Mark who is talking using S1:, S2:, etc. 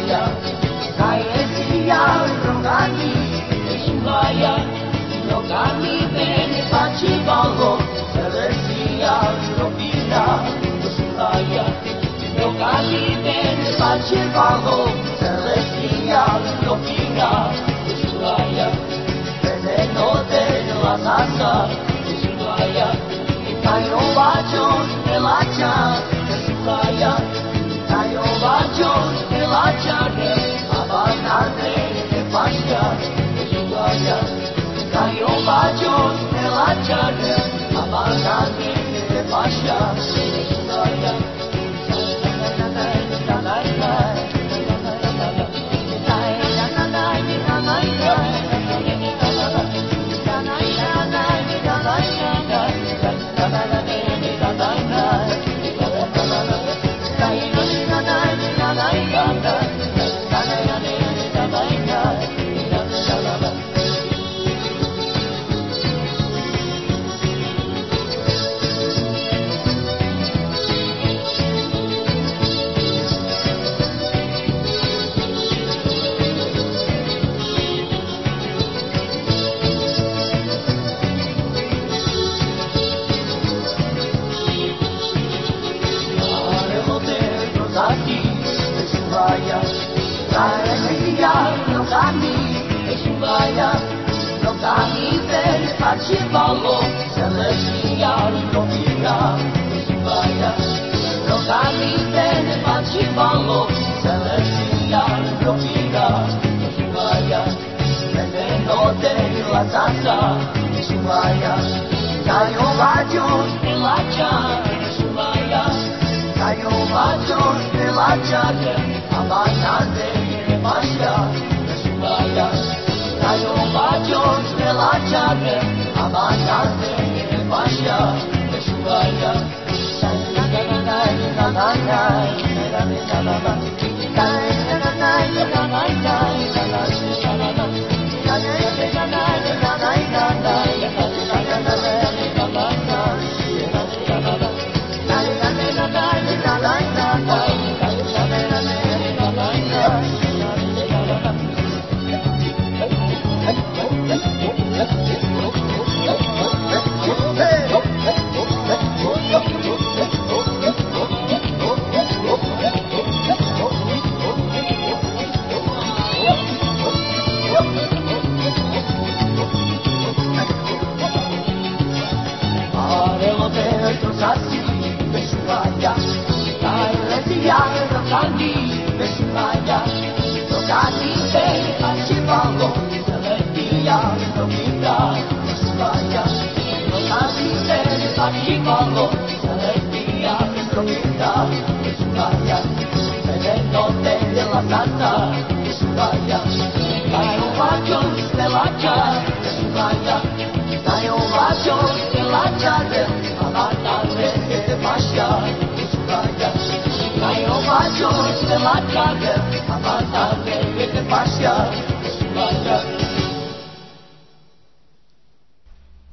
S1: baia Kai ezi rogani Egin baia Rogani bene patxi bago. Zerrezia rogina Egin baia Rogani bene patxi bago. Zerrezia rogina Egin baia Bene no la lo Facevalo, celestia rovina, Usubaya. Rogami bene facevalo, celestia rovina, Usubaya. Veneno della santa, Usubaya. Tayo bajos pelacha, Usubaya. Tayo bajos pelacha, abanane masya, Usubaya. yolda coştular çağrı Aman tanrım gibi başla Resulallah Sen de ben ben ben ben ben Usubaya. Tayo bajos pelacha, abanane masya,